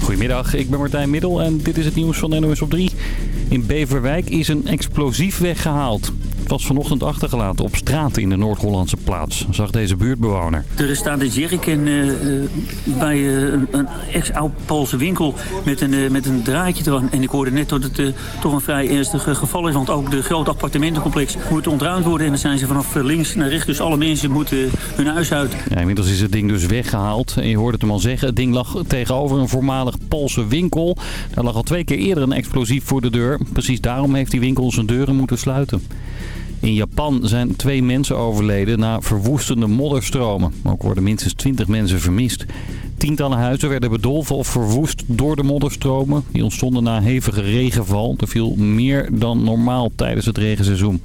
Goedemiddag, ik ben Martijn Middel en dit is het nieuws van NOS op 3. In Beverwijk is een explosief weggehaald. Het was vanochtend achtergelaten op straat in de Noord-Hollandse plaats, zag deze buurtbewoner. Er staat een jerrycan uh, bij uh, een ex-oud-Poolse winkel met een, uh, met een draadje eraan. En ik hoorde net dat het toch een vrij ernstig geval is. Want ook de grote appartementencomplex moet ontruimd worden. En dan zijn ze vanaf links naar rechts. Dus alle mensen moeten hun huis uit. Ja, inmiddels is het ding dus weggehaald. En je hoorde het hem al zeggen. Het ding lag tegenover een voormalig Poolse winkel. Daar lag al twee keer eerder een explosief voor de deur. Precies daarom heeft die winkel zijn deuren moeten sluiten. In Japan zijn twee mensen overleden na verwoestende modderstromen. Ook worden minstens 20 mensen vermist. Tientallen huizen werden bedolven of verwoest door de modderstromen. Die ontstonden na hevige regenval. Er viel meer dan normaal tijdens het regenseizoen.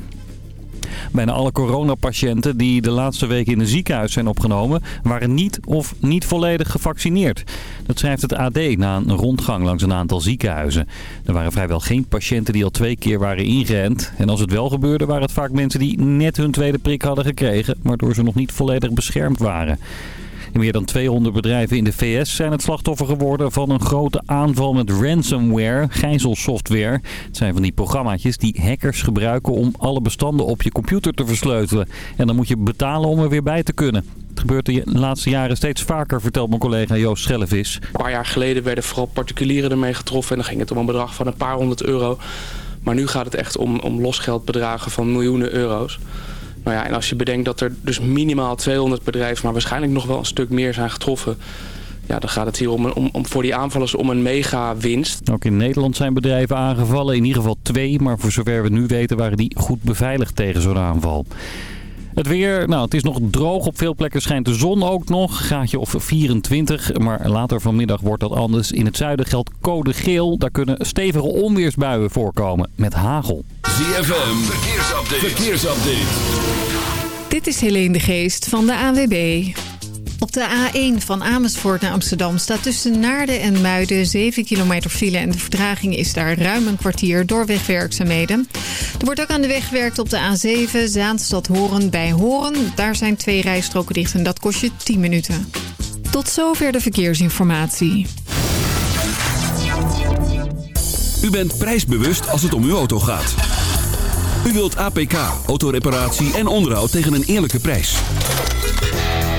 Bijna alle coronapatiënten die de laatste weken in een ziekenhuis zijn opgenomen... waren niet of niet volledig gevaccineerd. Dat schrijft het AD na een rondgang langs een aantal ziekenhuizen. Er waren vrijwel geen patiënten die al twee keer waren ingeënt. En als het wel gebeurde waren het vaak mensen die net hun tweede prik hadden gekregen... waardoor ze nog niet volledig beschermd waren. Meer dan 200 bedrijven in de VS zijn het slachtoffer geworden van een grote aanval met ransomware, gijzelsoftware. Het zijn van die programmaatjes die hackers gebruiken om alle bestanden op je computer te versleutelen. En dan moet je betalen om er weer bij te kunnen. Het gebeurt de laatste jaren steeds vaker, vertelt mijn collega Joost Schellevis. Een paar jaar geleden werden vooral particulieren ermee getroffen en dan ging het om een bedrag van een paar honderd euro. Maar nu gaat het echt om, om losgeldbedragen van miljoenen euro's. Nou ja, en als je bedenkt dat er dus minimaal 200 bedrijven... maar waarschijnlijk nog wel een stuk meer zijn getroffen... Ja, dan gaat het hier om, om, om voor die aanvallers om een mega winst. Ook in Nederland zijn bedrijven aangevallen. In ieder geval twee, maar voor zover we nu weten waren die goed beveiligd tegen zo'n aanval. Het weer, nou het is nog droog. Op veel plekken schijnt de zon ook nog. Gaatje of 24, maar later vanmiddag wordt dat anders. In het zuiden geldt code geel. Daar kunnen stevige onweersbuien voorkomen met hagel. ZFM, verkeersupdate. verkeersupdate. Dit is Helene de Geest van de AWB. Op de A1 van Amersfoort naar Amsterdam staat tussen Naarden en Muiden 7 kilometer file en de vertraging is daar ruim een kwartier door wegwerkzaamheden. Er wordt ook aan de weg gewerkt op de A7 Zaanstad-Horen bij Horen. Daar zijn twee rijstroken dicht en dat kost je 10 minuten. Tot zover de verkeersinformatie. U bent prijsbewust als het om uw auto gaat. U wilt APK, autoreparatie en onderhoud tegen een eerlijke prijs.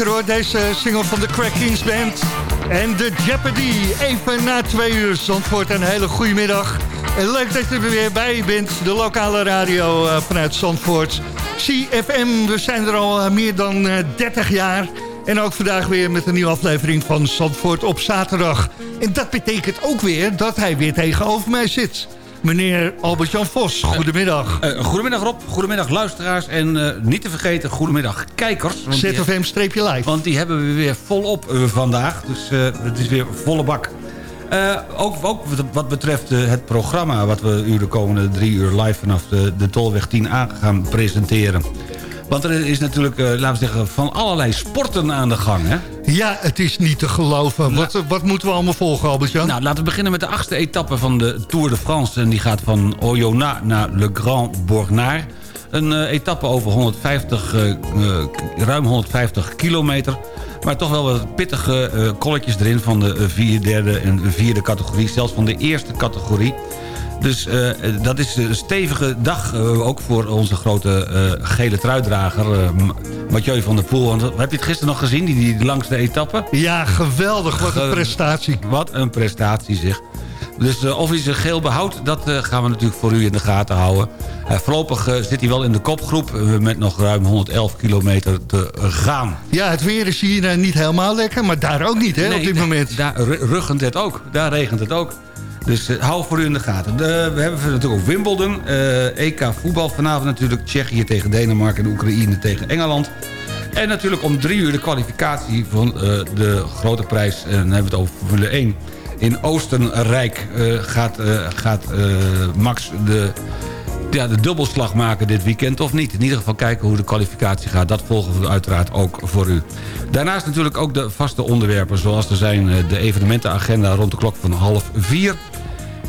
Lekker deze single van de Crack Kings Band. En de Jeopardy, even na twee uur. Zandvoort, een hele goede middag. En leuk dat je er weer bij bent. De lokale radio eh, vanuit Zandvoort. CFM, we zijn er al eh, meer dan eh, 30 jaar. En ook vandaag weer met een nieuwe aflevering van Zandvoort op zaterdag. En dat betekent ook weer dat hij weer tegenover mij zit. Meneer Albert-Jan Vos, goedemiddag. Eh, goedemiddag Rob, goedemiddag luisteraars en eh, niet te vergeten goedemiddag kijkers. ZFM-live. Want die hebben we weer volop eh, vandaag, dus eh, het is weer volle bak. Eh, ook, ook wat- betreft eh, het programma wat we u de komende drie uur live vanaf de, de Tolweg 10A gaan presenteren. Want er is natuurlijk, eh, laten we zeggen, van allerlei sporten aan de gang. Hè? Ja, het is niet te geloven. Wat, wat moeten we allemaal volgen, Albert-Jan? Nou, laten we beginnen met de achtste etappe van de Tour de France. En die gaat van Oyonnax naar Le Grand Bornard. Een eh, etappe over 150, eh, ruim 150 kilometer. Maar toch wel wat pittige kolletjes erin van de vierde, derde en vierde categorie. Zelfs van de eerste categorie. Dus eh, dat is een stevige dag eh, ook voor onze grote eh, gele truidrager Mathieu van der Poel. Want, heb je het gisteren nog gezien, die, die langste etappe? Ja, geweldig. Wat een prestatie. Wat een prestatie zeg. Dus of hij zich geel behoudt, dat gaan we natuurlijk voor u in de gaten houden. Voorlopig zit hij wel in de kopgroep met nog ruim 111 kilometer te gaan. Ja, het weer is hier niet helemaal lekker, maar daar ook niet, hè, Nee, op dit moment. Daar ru- ruggent het ook. Daar regent het ook. Dus eh, hou voor u in de gaten. We hebben natuurlijk ook Wimbledon. eh, EK voetbal vanavond natuurlijk. Tsjechië tegen Denemarken en Oekraïne tegen Engeland. En natuurlijk om drie uur de kwalificatie van eh, de grote prijs. En dan hebben we het over Formule 1. In Oostenrijk gaat, gaat Max de, ja, de dubbelslag maken dit weekend of niet. In ieder geval kijken hoe de kwalificatie gaat. Dat volgen we uiteraard ook voor u. Daarnaast natuurlijk ook de vaste onderwerpen... zoals er zijn de evenementenagenda rond de klok van half vier.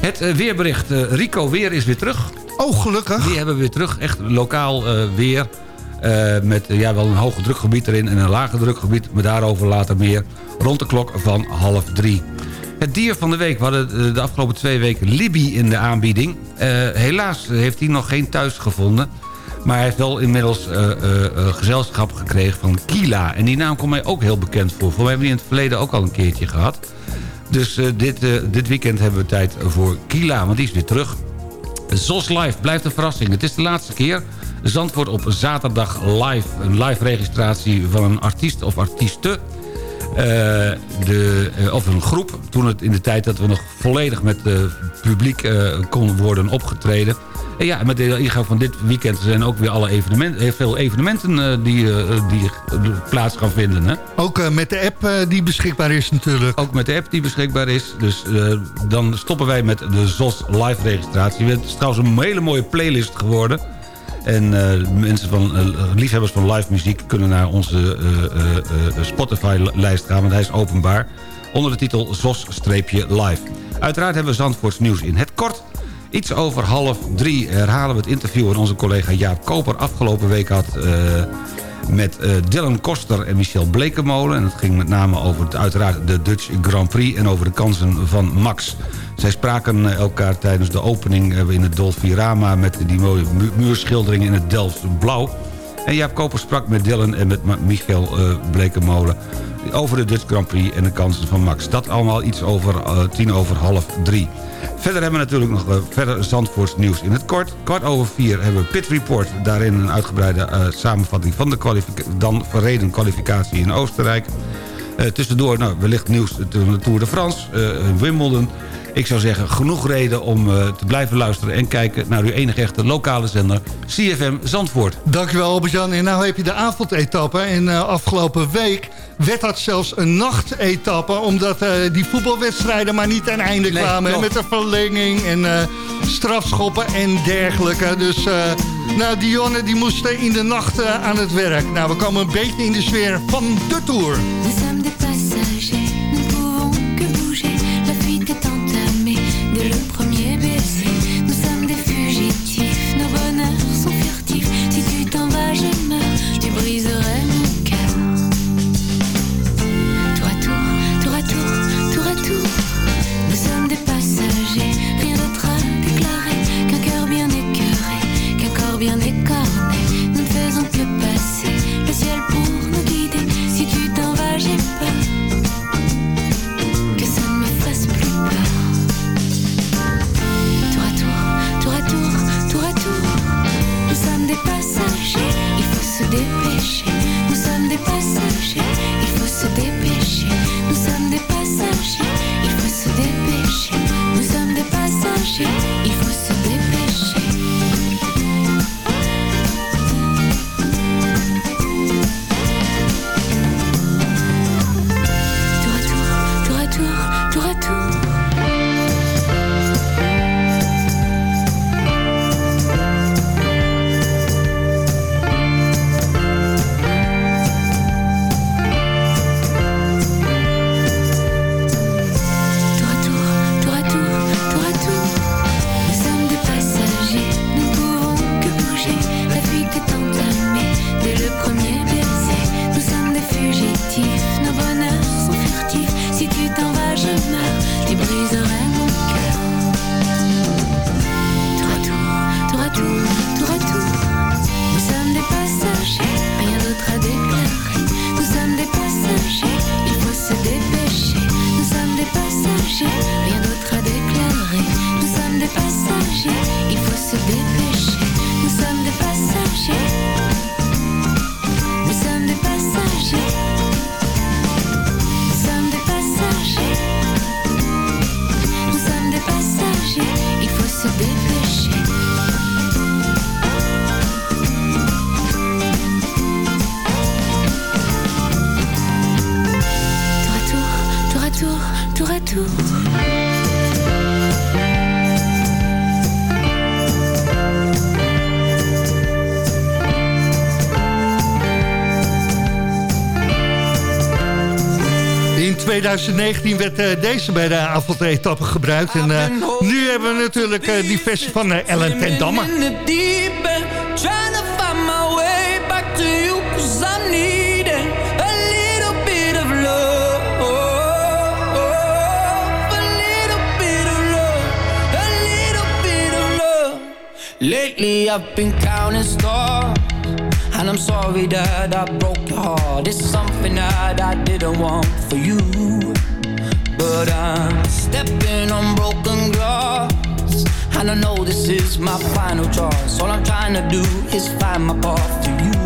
Het eh, weerbericht. eh, Rico Weer is weer terug. Oh, gelukkig. Die hebben we weer terug. Echt lokaal eh, weer. Met ja, wel een hoge drukgebied erin en een lage drukgebied. Maar daarover later meer. Rond de klok van half drie. Het dier van de week. We hadden de afgelopen twee weken Libby in de aanbieding. Helaas heeft hij nog geen thuis gevonden. Maar hij heeft wel inmiddels eh, gezelschap gekregen van Kila. En die naam komt mij ook heel bekend voor. Voor mij hebben we die in het verleden ook al een keertje gehad. Dus eh, dit, eh, dit weekend hebben we tijd voor Kila, want die is weer terug. ZOS Live blijft een verrassing. Het is de laatste keer. Zandvoort op zaterdag live. Een live registratie van een artiest of artieste. Eh, de, eh, of een groep. Toen het in de tijd dat we nog volledig met eh, publiek kon worden opgetreden. En ja, met de ingang van dit weekend zijn ook weer alle evenementen, heel veel evenementen die, die plaats gaan vinden. Hè? Ook met de app die beschikbaar is natuurlijk. Ook met de app die beschikbaar is. Dus dan stoppen wij met de ZOS live registratie. Het is trouwens een hele mooie playlist geworden. En eh, mensen van, eh, liefhebbers van live muziek kunnen naar onze eh, Spotify-lijst gaan. Want hij is openbaar. Onder de titel ZOS-live. Uiteraard hebben we Zandvoorts nieuws in het kort. Iets over half drie herhalen we het interview... dat onze collega Jaap Koper afgelopen week had... met eh, Dylan Koster en Michel Blekemolen. En het ging met name over het, uiteraard de Dutch Grand Prix... en over de kansen van Max. Zij spraken eh, elkaar tijdens de opening eh, in het Dolfirama... met die mooie mu- muurschildering in het Delfts blauw. En Jaap Koper sprak met Dylan en met Michel eh, Blekemolen... over de Dutch Grand Prix en de kansen van Max. Dat allemaal iets over tien over half drie. Verder hebben we natuurlijk nog eh, verder Zandvoorts nieuws in het kort. Kwart over vier hebben we Pit Report. Daarin een uitgebreide eh, samenvatting van de dan verreden kwalificatie in Oostenrijk. Eh, tussendoor nou, wellicht nieuws van de Tour de France, eh, Wimbledon. Ik zou zeggen, genoeg reden om eh, te blijven luisteren... en kijken naar uw enige echte lokale zender, CFM Zandvoort. Dankjewel Albert-Jan. En nou heb je de avondetappe. En eh, afgelopen week werd dat zelfs een nachtetappe. Omdat eh, die voetbalwedstrijden maar niet ten einde Nee, kwamen. Met de verlenging en eh, strafschoppen en dergelijke. Dus eh, nou, Dionne die moesten in de nacht aan het werk. Nou, we komen een beetje in de sfeer van de Tour. 2019 werd eh, deze bij de avondetappe gebruikt. En eh, nu hebben we natuurlijk eh, die versie van Ellen ten Damme. Lately I've been counting stars And I'm sorry that I broke your heart It's Every night I didn't want for you. But I'm stepping on broken glass. And I know this is my final choice. All I'm trying to do is find my path to you.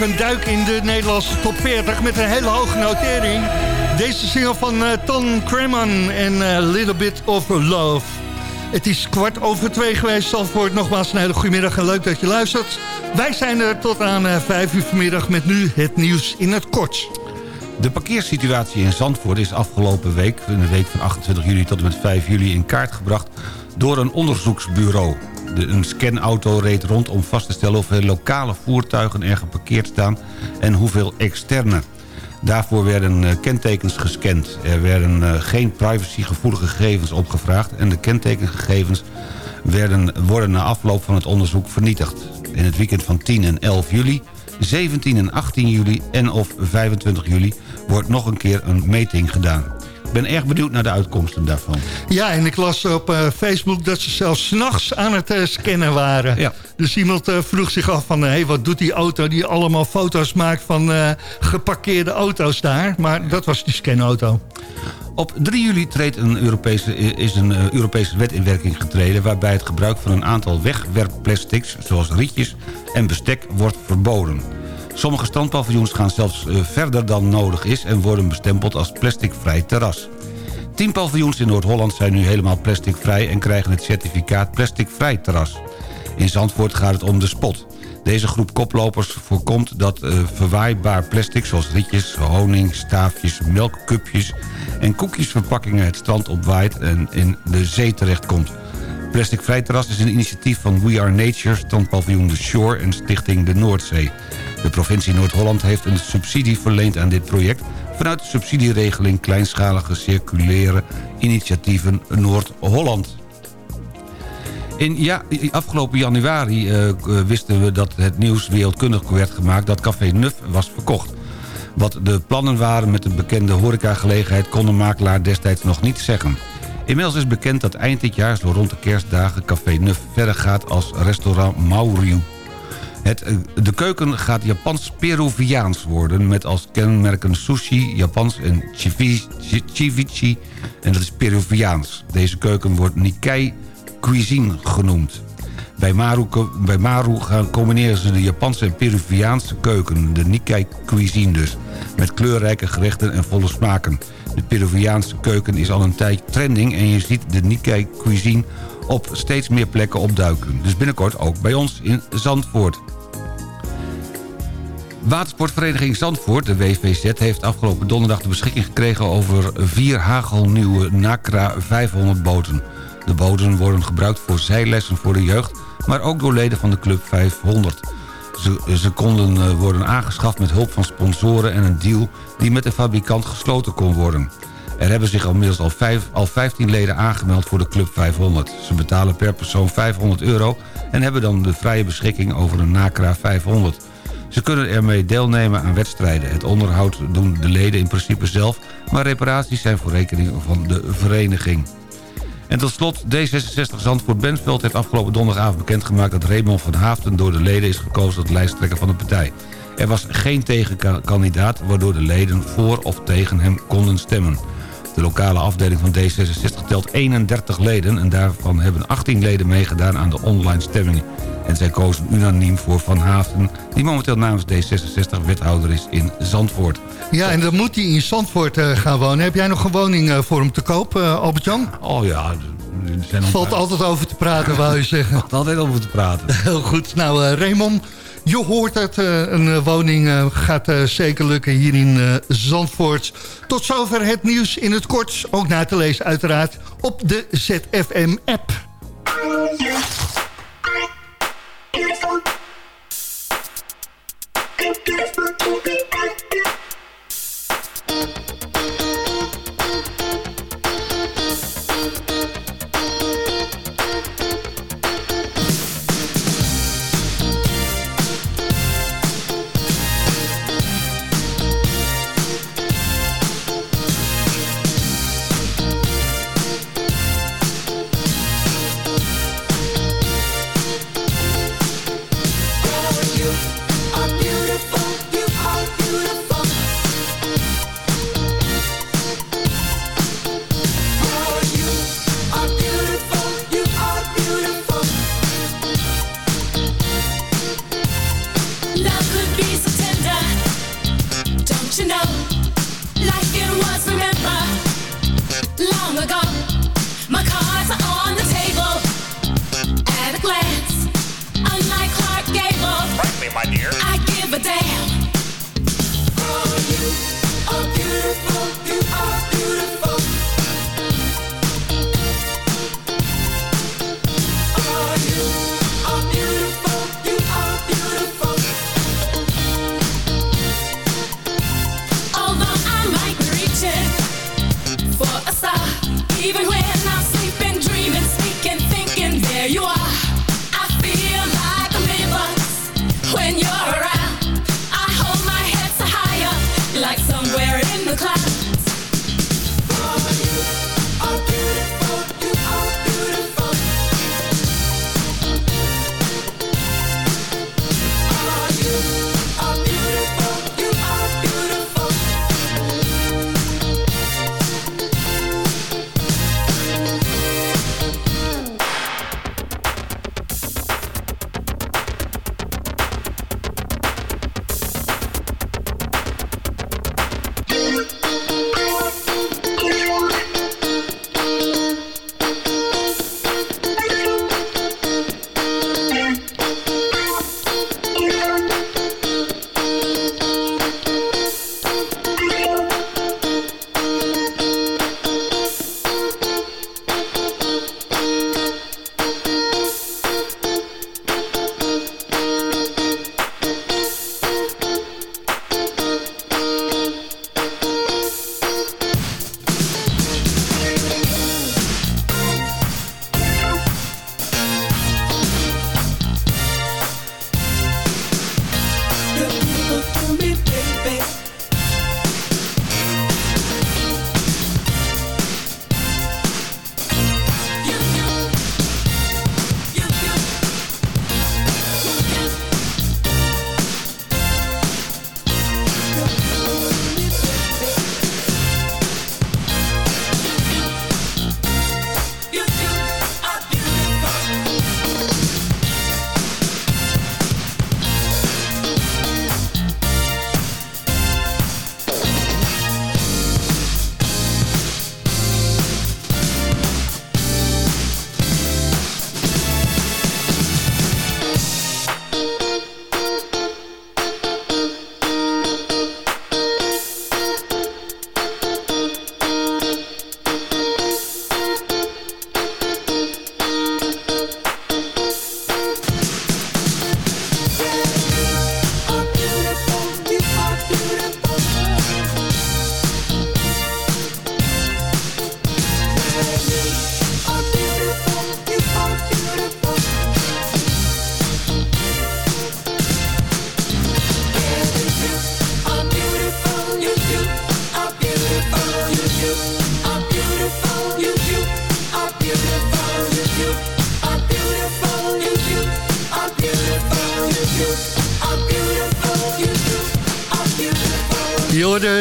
Een duik in de Nederlandse top 40 met een hele hoge notering. Deze single van eh, Ton Kreman en eh, Little Bit of Love. Het is kwart over twee geweest. Zandvoort, nogmaals een hele goede middag en leuk dat je luistert. Wij zijn er tot aan eh, vijf uur vanmiddag met nu het nieuws in het kort. De parkeersituatie in Zandvoort is afgelopen week... in de week van 28 juli tot en met 5 juli in kaart gebracht... door een onderzoeksbureau. Een scanauto reed rond om vast te stellen... hoeveel lokale voertuigen er geparkeerd staan... en hoeveel externe. Daarvoor werden eh, kentekens gescand. Er werden eh, geen privacygevoelige gegevens opgevraagd... en de kentekengegevens werden, worden na afloop van het onderzoek vernietigd. In het weekend van 10 en 11 juli, 17 en 18 juli en of 25 juli... wordt nog een keer een meting gedaan. Ik ben erg benieuwd naar de uitkomsten daarvan. Ja, en ik las op eh, Facebook dat ze zelfs s'nachts aan het eh, scannen waren. Ja. Dus iemand eh, vroeg zich af van... hé, hey, wat doet die auto die allemaal foto's maakt van geparkeerde auto's daar? Maar dat was die scanauto. Op 3 juli treedt een Europese, is een Europese wet in werking getreden... waarbij het gebruik van een aantal wegwerpplastics... zoals rietjes en bestek wordt verboden. Sommige standpaviljoens gaan zelfs eh, verder dan nodig is... en worden bestempeld als plasticvrij terras. 10 paviljoens in Noord-Holland zijn nu helemaal plasticvrij... en krijgen het certificaat plasticvrij terras. In Zandvoort gaat het om de spot. Deze groep koplopers voorkomt dat eh, verwaaibaar plastic... zoals rietjes, honing, staafjes, melkcupjes en koekjesverpakkingen... het strand opwaait en in de zee terechtkomt. Plastic Vrij Terras is een initiatief van We Are Nature... strandpaviljoen The Shore en stichting de Noordzee. De provincie Noord-Holland heeft een subsidie verleend aan dit project... vanuit de subsidieregeling Kleinschalige Circulaire Initiatieven Noord-Holland. In ja, afgelopen januari eh, wisten we dat het nieuws wereldkundig werd gemaakt... dat Café Nuf was verkocht. Wat de plannen waren met de bekende horecagelegenheid... kon de makelaar destijds nog niet zeggen. Inmiddels is bekend dat eind dit jaar, zo rond de kerstdagen... Café Nuf verder gaat als restaurant Mauriu. Het, eh, de keuken gaat Japans-Peruviaans worden... met als kenmerken sushi, Japans en ceviche... en dat is Peruviaans. Deze keuken wordt Nikkei cuisine genoemd. Bij Maru, bij Maru gaan combineren ze de Japanse en Peruviaanse keuken, de Nikkei cuisine dus, met kleurrijke gerechten en volle smaken. De Peruviaanse keuken is al een tijd trending en je ziet de Nikkei cuisine op steeds meer plekken opduiken. Dus binnenkort ook bij ons in Zandvoort. Watersportvereniging Zandvoort, de WVZ, heeft afgelopen donderdag de beschikking gekregen over vier hagelnieuwe NACRA 500 boten. De boten worden gebruikt voor zijlessen voor de jeugd, maar ook door leden van de Club 500. Ze, ze konden eh, worden aangeschaft met hulp van sponsoren en een deal die met de fabrikant gesloten kon worden. Er hebben zich inmiddels al, vijf, al 15 leden aangemeld voor de Club 500. Ze betalen per persoon 500 euro en hebben dan de vrije beschikking over een NACRA 500. Ze kunnen ermee deelnemen aan wedstrijden. Het onderhoud doen de leden in principe zelf... maar reparaties zijn voor rekening van de vereniging. En tot slot, D66 Zandvoort Bentveld heeft afgelopen donderdagavond bekendgemaakt... dat Raymond van Haafden door de leden is gekozen tot lijsttrekker van de partij. Er was geen tegenkandidaat, waardoor de leden voor of tegen hem konden stemmen. De lokale afdeling van D66 telt 31 leden... en daarvan hebben 18 leden meegedaan aan de online stemming. En zij kozen unaniem voor Van Haafden... die momenteel namens D66 wethouder is in Zandvoort. Ja, en dan moet hij in Zandvoort eh, gaan wonen. Heb jij nog een woning eh, voor hem te koop, eh, Albert-Jan? Oh ja, er Valt altijd over te praten, wou je zeggen. Valt altijd over te praten. Heel goed. Nou, Raymond, je hoort het, eh, een eh, woning eh, gaat zeker lukken hier in Zandvoort. Tot zover het nieuws in het kort. Ook na te lezen uiteraard op de ZFM-app.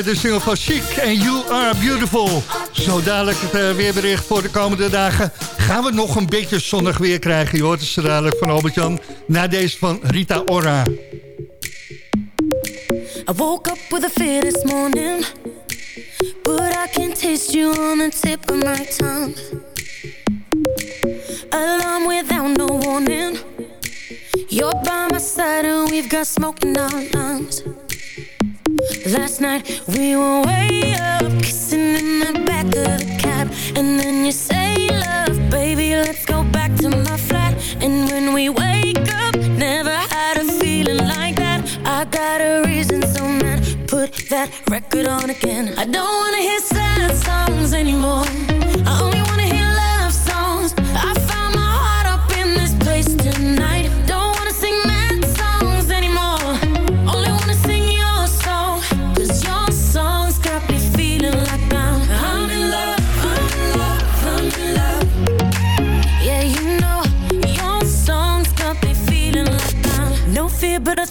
De single van Chic en You Are Beautiful. Zo dadelijk het eh, weerbericht voor de komende dagen. Gaan we nog een beetje zonnig weer krijgen? Je hoort het zo dadelijk van Albert-Jan. Na deze van Rita Ora. I woke up with a fear this morning, but I can taste you on the tip of my tongue. Alarm without no warning. You're by my side and we've got smoke in our lungs. Last night we were way up, kissing in the back of the cab, and then you say, "Love, baby, let's go back to my flat." And when we wake up, never had a feeling like that. I got a reason, so man, put that record on again. I don't wanna hear sad songs anymore. I only wanna hear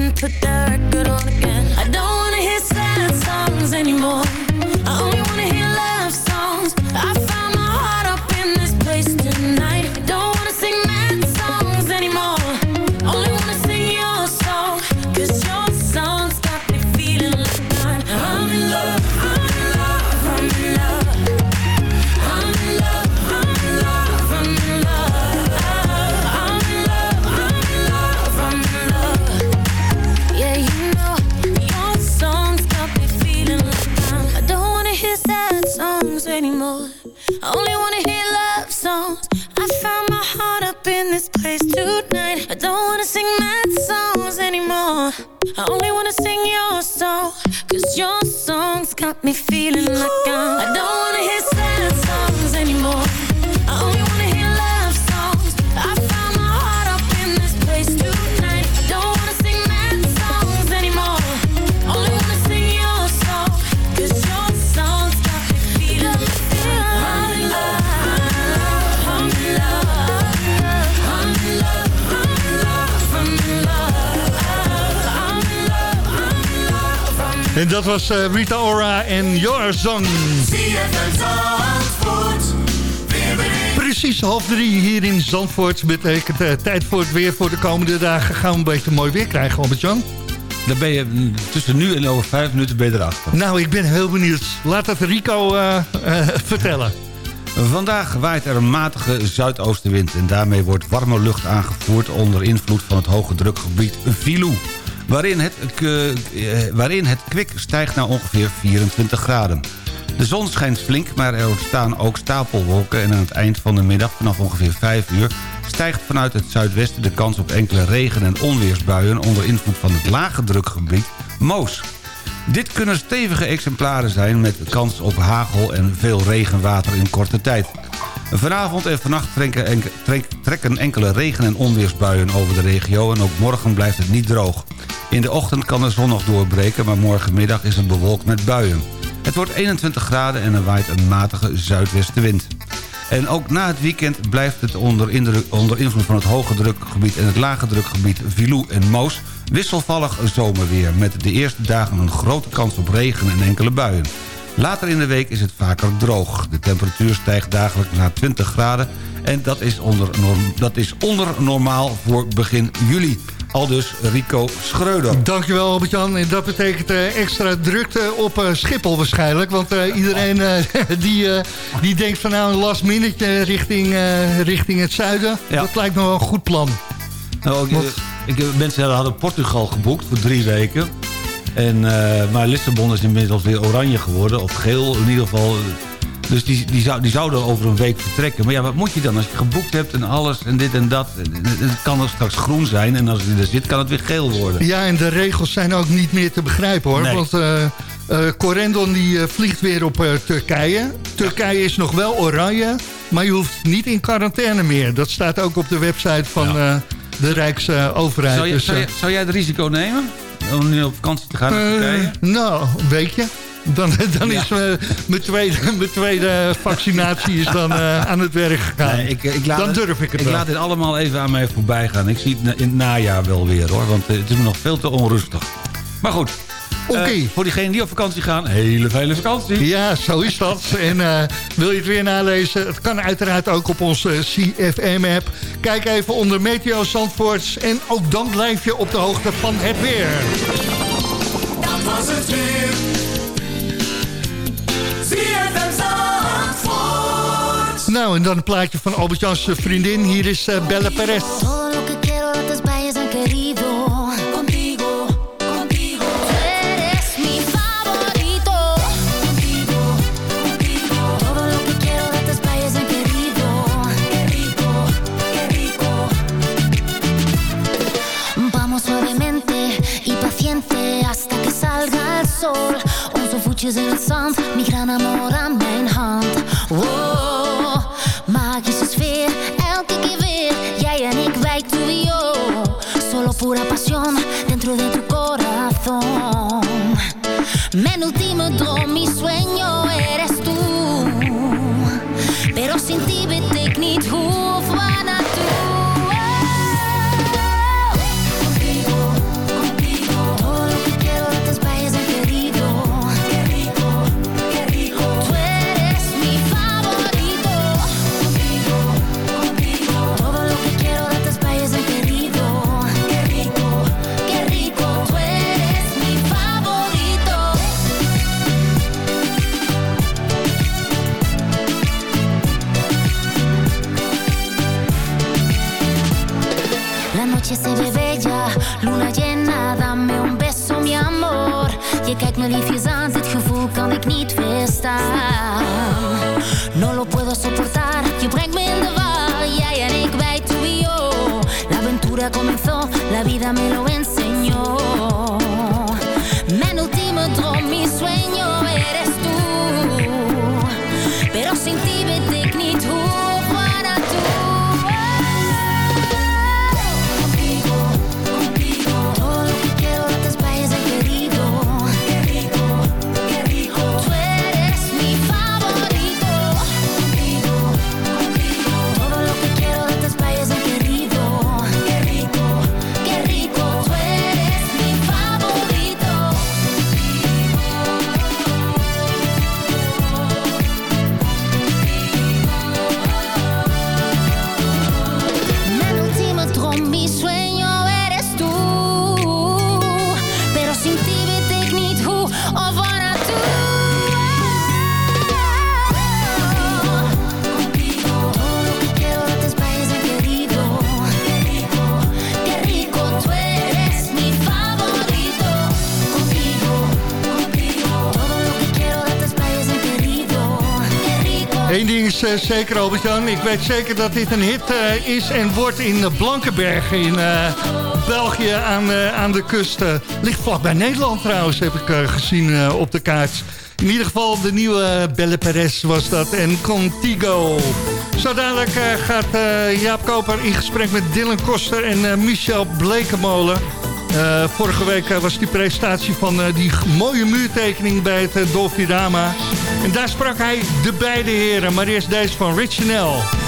and put that record on again. I don't me feeling En dat was eh, Rita Ora en Your Song. Precies half drie hier in Zandvoort. Betekent eh, tijd voor het weer voor de komende dagen. Gaan we een beetje mooi weer krijgen, Albert-Jan? Dan ben je mm, tussen nu en over vijf minuten ben je erachter. Nou, ik ben heel benieuwd. Laat het Rico eh, vertellen. Vandaag waait er een matige zuidoostenwind... en daarmee wordt warme lucht aangevoerd onder invloed van het hoge drukgebied Filou... waarin het, eh, eh, waarin het kwik stijgt naar ongeveer 24 graden. De zon schijnt flink, maar er ontstaan ook stapelwolken... en aan het eind van de middag, vanaf ongeveer 5 uur... stijgt vanuit het zuidwesten de kans op enkele regen- en onweersbuien... onder invloed van het lage drukgebied Moos. Dit kunnen stevige exemplaren zijn met kans op hagel en veel regenwater in korte tijd. Vanavond en vannacht trekken, trekken enkele regen- en onweersbuien over de regio... en ook morgen blijft het niet droog. In de ochtend kan de zon nog doorbreken, maar morgenmiddag is het bewolkt met buien. Het wordt 21 graden en er waait een matige zuidwestenwind. En ook na het weekend blijft het onder, onder invloed van het hoge drukgebied... en het lage drukgebied Vilou en Moos wisselvallig zomerweer... met de eerste dagen een grote kans op regen en enkele buien. Later in de week is het vaker droog. De temperatuur stijgt dagelijks naar 20 graden... en dat is onder, dat is onder normaal voor begin juli. Aldus Rico Schreuder. Dankjewel Albert-Jan. En dat betekent eh, extra drukte op eh, Schiphol waarschijnlijk. Want eh, iedereen eh, die, die denkt van nou een last minute richting, richting het zuiden. Ja. Dat lijkt me wel een goed plan. Nou, ik, ik, mensen hadden Portugal geboekt voor drie weken. En, maar Lissabon is inmiddels weer oranje geworden. Of geel in ieder geval. Dus die, die, zou, die zouden over een week vertrekken. Maar ja, wat moet je dan? Als je geboekt hebt en alles en dit en dat. Het kan er straks groen zijn. En als het er zit, kan het weer geel worden. Ja, en de regels zijn ook niet meer te begrijpen hoor. Nee. Want eh, Corendon die eh, vliegt weer op Turkije. Turkije is nog wel oranje, maar je hoeft niet in quarantaine meer. Dat staat ook op de website van de Rijksoverheid. Zou, Dus, zou, zou jij het risico nemen? Om nu op vakantie te gaan naar Turkije? nou, weet je. Dan, dan Ja. is mijn- mijn tweede, mijn tweede vaccinatie is dan eh, aan het werk gegaan. Nee, ik, ik laat dan het- durf ik het Ik wel. laat dit allemaal even aan mij voorbij gaan. Ik zie het na- in het najaar wel weer hoor. Want eh, het is me nog veel te onrustig. Maar goed. Oké. Eh, voor diegenen die op vakantie gaan, hele fijne vakantie. Ja, zo is dat. En eh, wil je het weer nalezen? Het kan uiteraard ook op onze CFM-app. Kijk even onder Meteo Zandvoorts. En ook dan blijf je op de hoogte van het weer. Dat was het weer. Nou, en dan een plaatje van Albert-Jans vriendin. Hier is eh, Belle Perez. Mi sol. Onze voetjes in het zand, mijn gran amor aan mijn hand. Droom, se ve bella, luna llena, dame een beso mi amor. Je kijkt me liefjes aan, dit gevoel kan ik niet weerstaan. No lo puedo soportar, je brengt me in de war, jij en ik bij 2 La aventura comenzó, la vida me lo zeker, Albert-Jan. Ik weet zeker dat dit een hit eh, is en wordt in Blankenberg in eh, België aan, uh, aan de kust. Eh, ligt vlakbij Nederland trouwens, heb ik gezien op de kaart. In ieder geval de nieuwe Belle Perez was dat en Contigo. Zo dadelijk gaat Jaap Koper in gesprek met Dylan Koster en Michel Blekemolen eh, vorige week eh, was die presentatie van eh, die mooie muurtekening bij het uh, En daar sprak hij de beide heren, maar eerst deze van Rich Nell.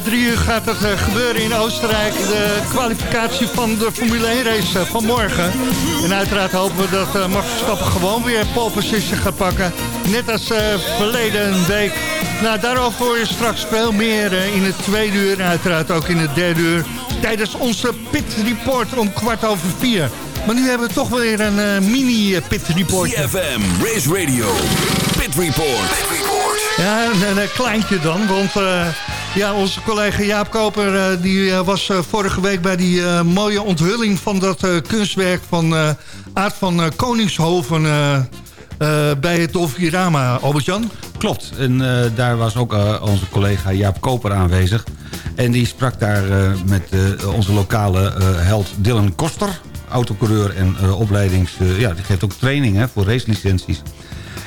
Drie uur gaat het eh, gebeuren in Oostenrijk. De kwalificatie van de Formule 1 race eh, van morgen. En uiteraard hopen we dat eh, Max Verstappen gewoon weer pole position gaat pakken. Net als eh, verleden week. Nou, daarover hoor je straks veel meer eh, in het tweede uur. En uiteraard ook in het derde uur. Tijdens onze pit report om kwart over vier. Maar nu hebben we toch weer een eh, mini eh, pit report. CFM, Race Radio, Pit Report. Ja, een, kleintje dan, want eh, ja, onze collega Jaap Koper... eh, die eh, was eh, vorige week bij die mooie onthulling... van dat kunstwerk van Aard van Koningshoven... bij het Dolfirama, Albert-Jan. Klopt, en daar was ook onze collega Jaap Koper aanwezig. En die sprak daar met onze lokale held Dylan Koster... autocoureur en opleidings... ja, die geeft ook training hè, voor racelicenties.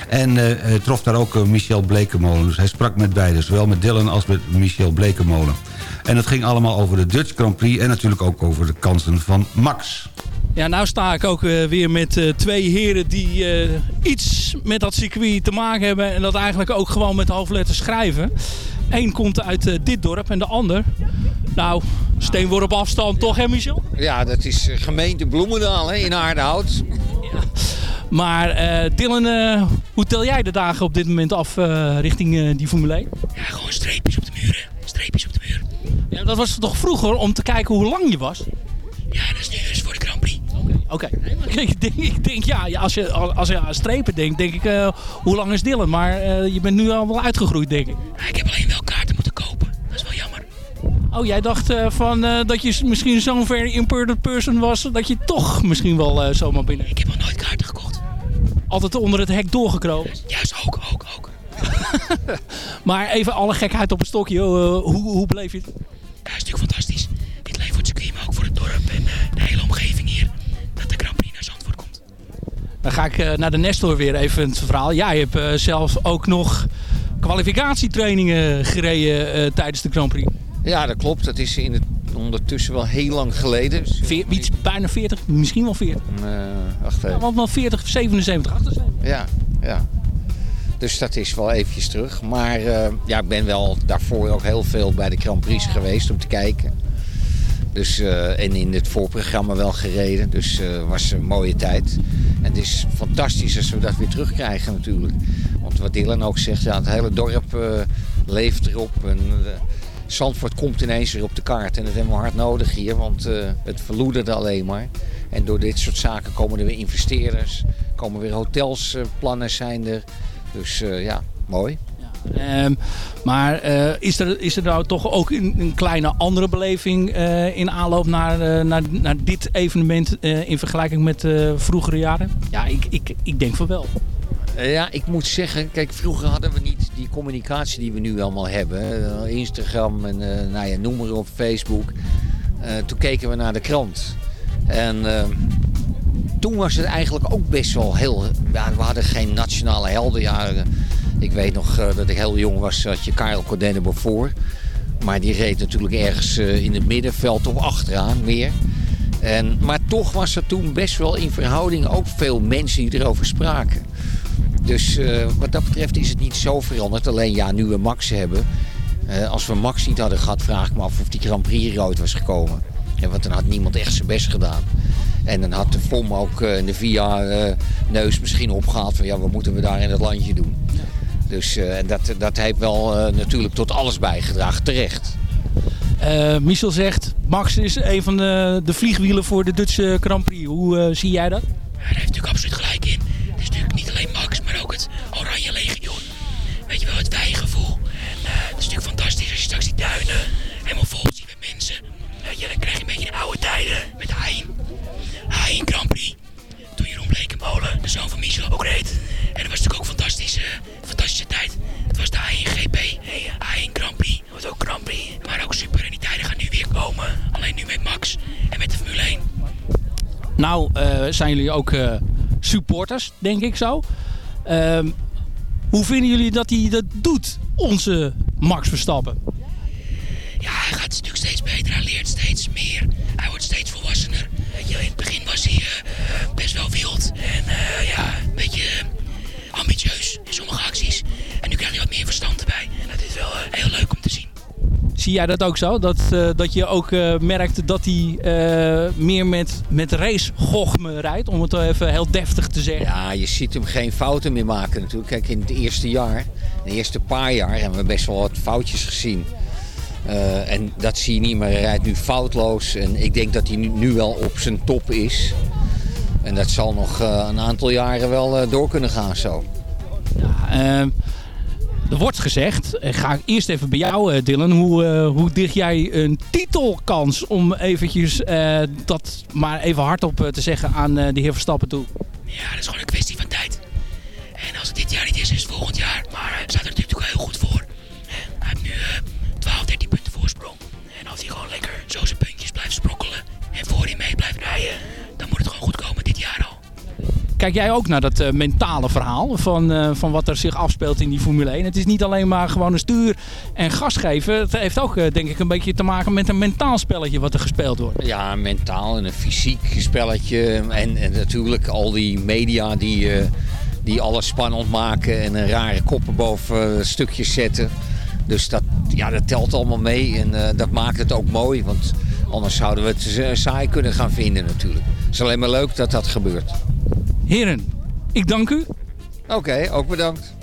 En eh, trof daar ook eh, Michel Blekemolen. Dus hij sprak met beide, zowel met Dylan als met Michel Blekemolen. En het ging allemaal over de Dutch Grand Prix... en natuurlijk ook over de kansen van Max. Ja, nou sta ik ook eh, weer met eh, twee heren die eh, iets met dat circuit te maken hebben. En dat eigenlijk ook gewoon met hoofdletters schrijven. Eén komt uit dit dorp en de ander... Nou, steenworp op afstand toch hè Michel? Ja, dat is gemeente Bloemendaal hè, in Aardehout. Maar eh, Dylan, eh, hoe tel jij de dagen op dit moment af eh, richting die Formule 1? Ja, gewoon streepjes op de muren. Streepjes op de muur. Ja, dat was toch vroeger om te kijken hoe lang je was? Ja, dat is nu dus voor de Grand Prix. Oké, ik, denk, ik denk ja, als je, als je aan strepen denkt, denk ik, hoe lang is Dylan? Maar je bent nu al wel uitgegroeid, denk ik. ik heb alleen wel Oh, jij dacht eh, van, eh, dat je misschien zo'n very important person was, dat je toch misschien wel eh, zomaar binnen... Ik heb nog nooit kaarten gekocht. Altijd onder het hek doorgekropen. Juist, ook, ook, ook. maar even alle gekheid op een stokje, hoe, hoe beleef je het? Ja, is natuurlijk fantastisch. Niet alleen voor het circuit, maar ook voor het dorp en de hele omgeving hier. Dat de Grand Prix naar Zandvoort komt. Dan ga ik naar de Nestor weer even het verhaal. Jij hebt eh, zelf ook nog kwalificatietrainingen gereden tijdens de Grand Prix. Ja, dat klopt. Dat is in het, ondertussen wel heel lang geleden. Dus, Veer, iets, bijna 40, misschien wel 40. eh, wacht even. Ja, wel 40, 77, 78. Ja, ja. Dus dat is wel eventjes terug. Maar eh, ja, ik ben wel daarvoor ook heel veel bij de Grand Prix geweest om te kijken. Dus, eh, en in het voorprogramma wel gereden. Dus het was een mooie tijd. En het is fantastisch als we dat weer terugkrijgen natuurlijk. Want wat Dylan ook zegt, ja, het hele dorp leeft erop. En, Zandvoort komt ineens weer op de kaart. En dat hebben we hard nodig hier, want eh, het verloederde alleen maar. En door dit soort zaken komen er weer investeerders. Komen weer hotels, eh, plannen zijn er. Dus eh, ja, mooi. Ehm, maar eh, is, er, is er nou toch ook een, een kleine andere beleving eh, in aanloop naar, eh, naar, naar dit evenement eh, in vergelijking met eh, vroegere jaren? Ja, ik, ik, ik denk van wel. Eh, Ja, ik moet zeggen, kijk, vroeger hadden we niet die communicatie die we nu allemaal hebben. Eh, Instagram en eh, nou ja, noem maar op, Facebook. Toen keken we naar de krant. En toen was het eigenlijk ook best wel heel... Ja, we hadden geen nationale helden. Ja, eh, ik weet nog dat ik heel jong was, had je Karel Cordenebo voor. Maar die reed natuurlijk ergens in het middenveld of achteraan meer. En, maar toch was er toen best wel in verhouding ook veel mensen die erover spraken. Dus eh, wat dat betreft is het niet zo veranderd. Alleen ja, nu we Max hebben. eh, als we Max niet hadden gehad, vraag ik me af of die Grand Prix rood was gekomen. Ja, want dan had niemand echt zijn best gedaan. En dan had de FOM ook eh, in de VIA-neus misschien opgehaald van ja, wat moeten we daar in het landje doen. Dus eh, en dat, dat heeft wel eh, natuurlijk tot alles bijgedragen, terecht. Eh, Michel zegt, Max is een van de, de vliegwielen voor de Dutch Grand Prix. Hoe eh, zie jij dat? Ja, daar heeft natuurlijk absoluut gelijk in. Het is natuurlijk niet alleen Max, beetje de met Hein. Hein Grand Prix. Toen Jeroen Blekenmolen, de zoon van Michel, ook reed. En dat was natuurlijk ook fantastische, fantastische tijd. Het was de Hein GP. Hein Grand Prix. Was ook Grand Prix. Maar ook super. En die tijden gaan nu weer komen. Alleen nu met Max en met de Formule 1. Nou, eh, zijn jullie ook eh, supporters, denk ik zo. Ehm, hoe vinden jullie dat hij dat doet, onze Max Verstappen? Zie jij dat ook zo? Dat, eh, dat je ook eh, merkt dat hij eh, meer met, met racegochme rijdt, om het even heel deftig te zeggen. Ja, je ziet hem geen fouten meer maken natuurlijk. Kijk, in het eerste jaar, de eerste paar jaar, hebben we best wel wat foutjes gezien. En dat zie je niet, maar hij rijdt nu foutloos. En ik denk dat hij nu, nu wel op zijn top is. En dat zal nog een aantal jaren wel door kunnen gaan zo. Eh, er wordt gezegd, eh, ga ik eerst even bij jou eh, Dylan, hoe, eh, hoe dicht jij een titelkans om eventjes dat maar even hardop te zeggen aan de heer Verstappen toe? Ja, dat is gewoon een kwestie van tijd. En als het dit jaar niet is, is het volgend jaar. Maar hij staat er natuurlijk heel goed voor. Hij heeft nu eh 12, 13 punten voorsprong. En als hij gewoon lekker zo zijn puntjes blijft sprokkelen en voor hij mee blijft rijden, dan moet het gewoon goed komen. Kijk jij ook naar dat eh, mentale verhaal van, eh, van wat er zich afspeelt in die Formule 1? Het is niet alleen maar gewoon een stuur en gas geven. Het heeft ook eh, denk ik een beetje te maken met een mentaal spelletje wat er gespeeld wordt. Ja, mentaal en een fysiek spelletje. En, en natuurlijk al die media die, die alles spannend maken en een rare koppen boven stukjes zetten. Dus dat, ja, dat telt allemaal mee en dat maakt het ook mooi. Want anders zouden we het saai kunnen gaan vinden natuurlijk. Het is alleen maar leuk dat dat gebeurt. Heren, ik dank u. Oké, ook bedankt.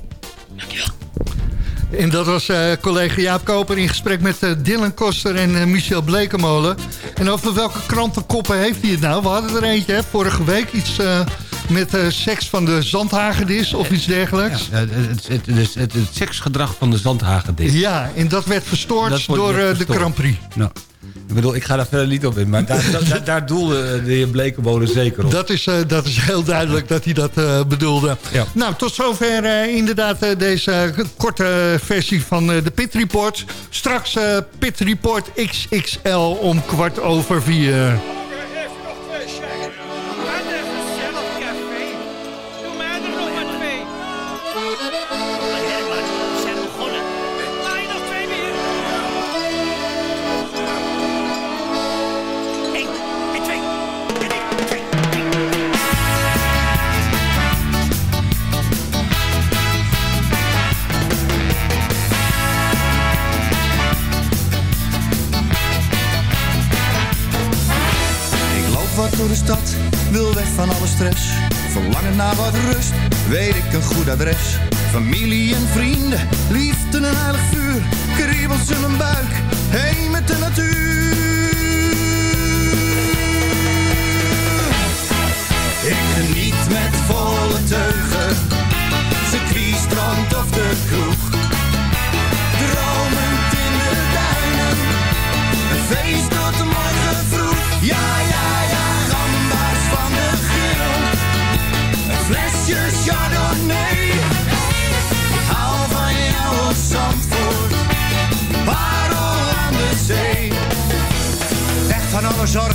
En dat was eh, collega Jaap Koper in gesprek met eh, Dylan Koster en eh, Michel Blekemolen. En over welke krantenkoppen heeft hij het nou? We hadden er eentje, hè, vorige week. Iets eh, met eh, seks van de zandhagedis of iets dergelijks. Ja, het, het, het, het, het- het seksgedrag van de zandhagedis. Ja, en dat werd verstoord Dat door eh, de. Grand Prix. Nou, ik bedoel, ik ga daar verder niet op in. Maar daar, daar, daar doelde eh, de heer Blekenbolen zeker op. Dat is, eh, dat is heel duidelijk dat hij dat eh, bedoelde. Ja. Nou, tot zover inderdaad deze korte versie van de Pit Report. Straks Pit Report XXL om kwart over vier. Weet ik een goed adres. Familie en vrienden, liefde en heilig vuur. Kriebels in mijn buik,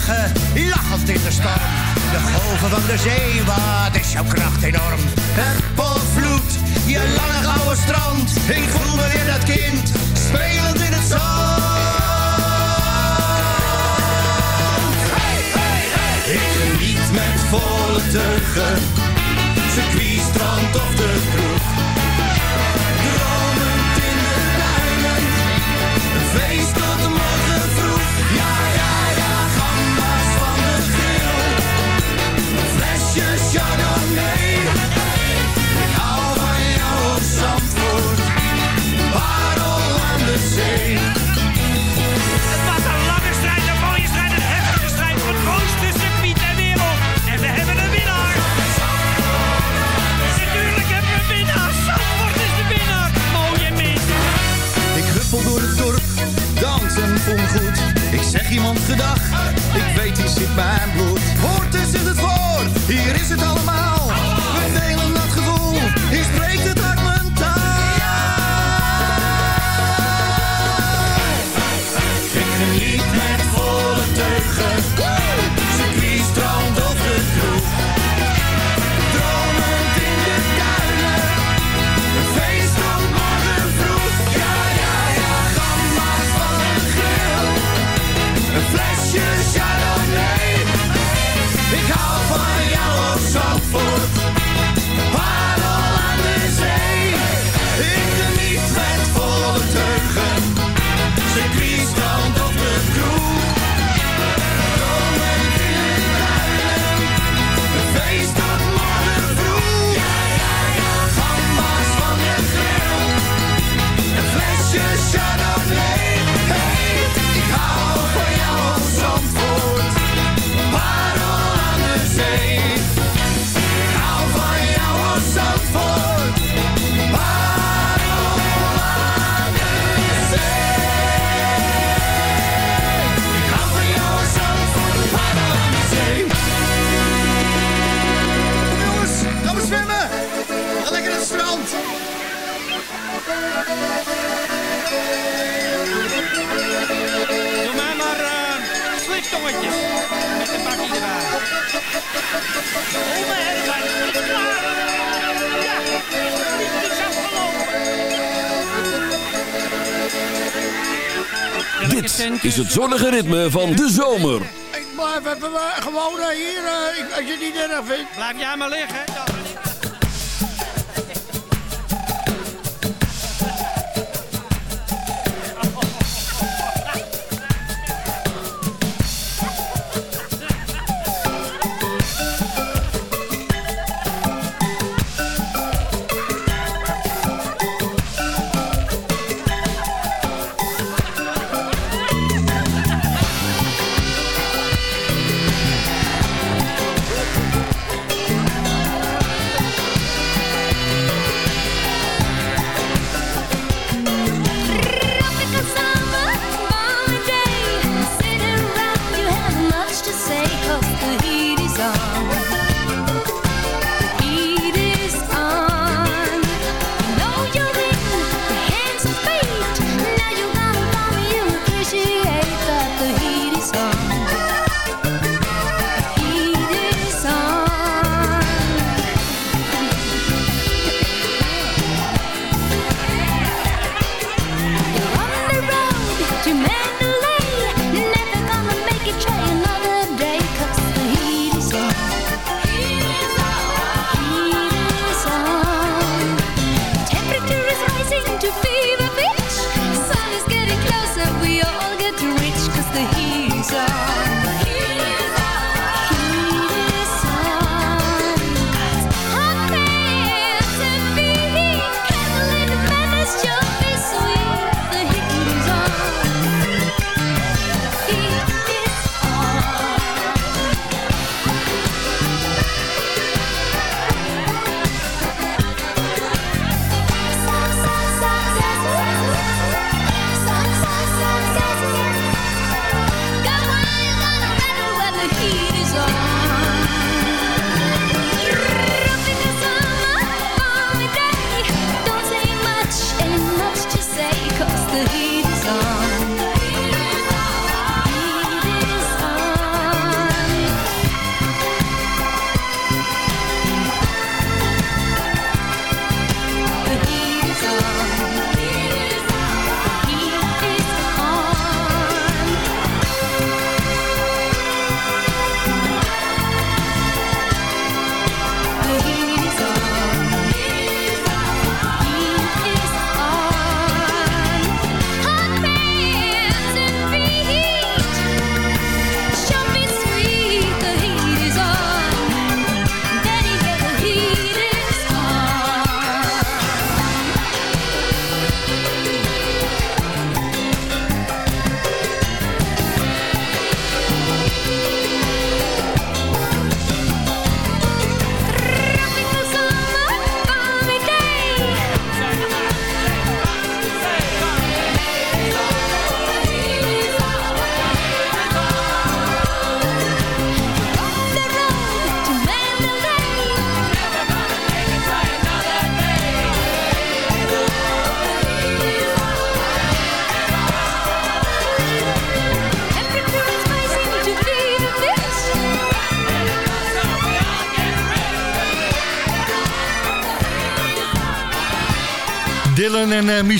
lachend in de storm. De golven van de zee, wat is jouw kracht enorm. Het potvloed, je lange gouden strand. Ik voel me weer dat kind, spelend in het zand. Hey, geniet met volle teugen. Circuit, strand of de kroeg. Dromend in de duinen. Een feest tot de morgen chardonnay. Ik hou van jou Zandvoort. Parel aan de zee. Het was een lange strijd, een mooie strijd, een heftige strijd voor het mooiste circuit ter wereld. En we hebben een winnaar. Natuurlijk hebben we een winnaar. Zandvoort is de winnaar. Mooie mis. Ik huppel door het dorp, dansen voel me goed. Ik zeg iemand gedag, ik weet hier zit mijn bloed. Hoort is het voor, hier is het allemaal. We delen dat gevoel, hier spreekt het uit is het zonnige ritme van de zomer. Ik blijf even eh, gewoon eh, hier, eh, als je het niet erg vindt. Blijf jij maar liggen. dan.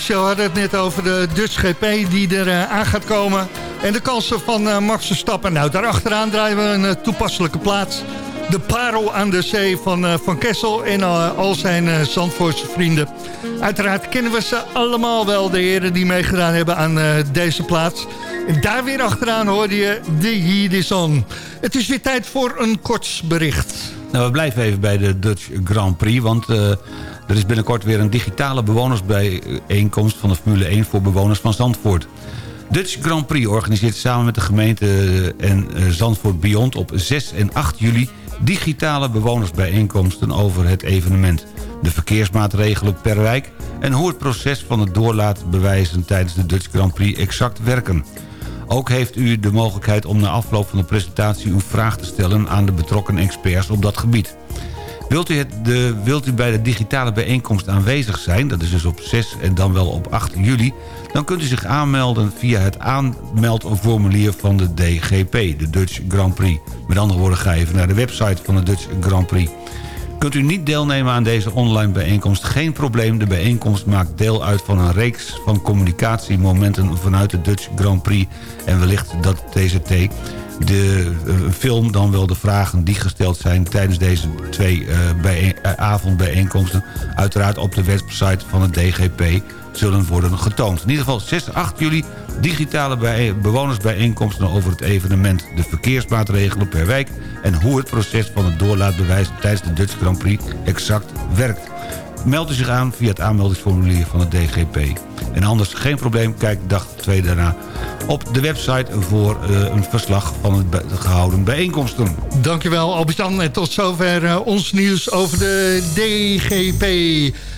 Michel hadden het net over de Dutch GP die er eh, aan gaat komen. En de kansen van eh, Max Verstappen. Nou, daarachteraan draaien we een eh, toepasselijke plaats. De parel aan de zee van, van Kessel en al zijn Zandvoortse vrienden. Uiteraard kennen we ze allemaal wel, de heren die meegedaan hebben aan deze plaats. En daar weer achteraan hoorde je The Heat is On. Het is weer tijd voor een kort bericht. Nou, we blijven even bij de Dutch Grand Prix, want er is binnenkort weer een digitale bewonersbijeenkomst van de Formule 1 voor bewoners van Zandvoort. Dutch Grand Prix organiseert samen met de gemeente eh, en eh, Zandvoort Beyond op 6 en 8 juli digitale bewonersbijeenkomsten over het evenement. De verkeersmaatregelen per wijk en hoe het proces van het doorlaatbewijzen tijdens de Dutch Grand Prix exact werken. Ook heeft u de mogelijkheid om na afloop van de presentatie uw vraag te stellen aan de betrokken experts op dat gebied. Wilt u, het, de, wilt u bij de digitale bijeenkomst aanwezig zijn... dat is dus op 6 en dan wel op 8 juli... dan kunt u zich aanmelden via het aanmeldformulier van de DGP, de Dutch Grand Prix. Met andere woorden, ga even naar de website van de Dutch Grand Prix. Kunt u niet deelnemen aan deze online bijeenkomst? Geen probleem, de bijeenkomst maakt deel uit van een reeks van communicatiemomenten vanuit de Dutch Grand Prix en wellicht dat TCT de eh, film dan wel de vragen die gesteld zijn tijdens deze twee eh, bijeen, eh, avondbijeenkomsten uiteraard op de website van het DGP zullen worden getoond. In ieder geval 6 8 juli digitale bij, bewonersbijeenkomsten over het evenement. De verkeersmaatregelen per wijk en hoe het proces van het doorlaatbewijs tijdens de Dutch Grand Prix exact werkt. Meld u zich aan via het aanmeldingsformulier van het DGP. En anders geen probleem, kijk de dag 2 daarna op de website voor uh, een verslag van het gehouden bijeenkomsten. Dankjewel Albert-Jan en tot zover uh, ons nieuws over de DGP.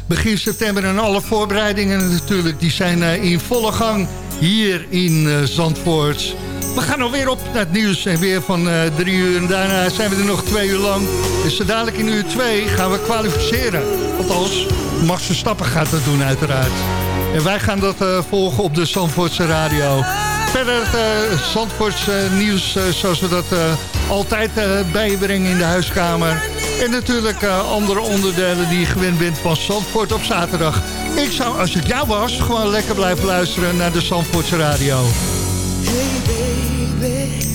Begin september en alle voorbereidingen natuurlijk, die zijn uh, in volle gang hier in Zandvoort. We gaan alweer op naar het nieuws en weer van uh, drie uur. En daarna zijn we er nog twee uur lang. Dus dadelijk in uur twee gaan we kwalificeren. Althans, Max Verstappen gaat dat doen uiteraard. En wij gaan dat uh, volgen op de Zandvoortse radio. Verder het Zandvoortse nieuws zoals we dat altijd bijbrengen in de huiskamer. En natuurlijk andere onderdelen die je gewend bent van Zandvoort op zaterdag. Ik zou, als het jou was, gewoon lekker blijven luisteren naar de Zandvoortse radio. Hey baby,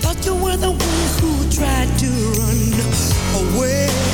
thought you were the one who tried to run away.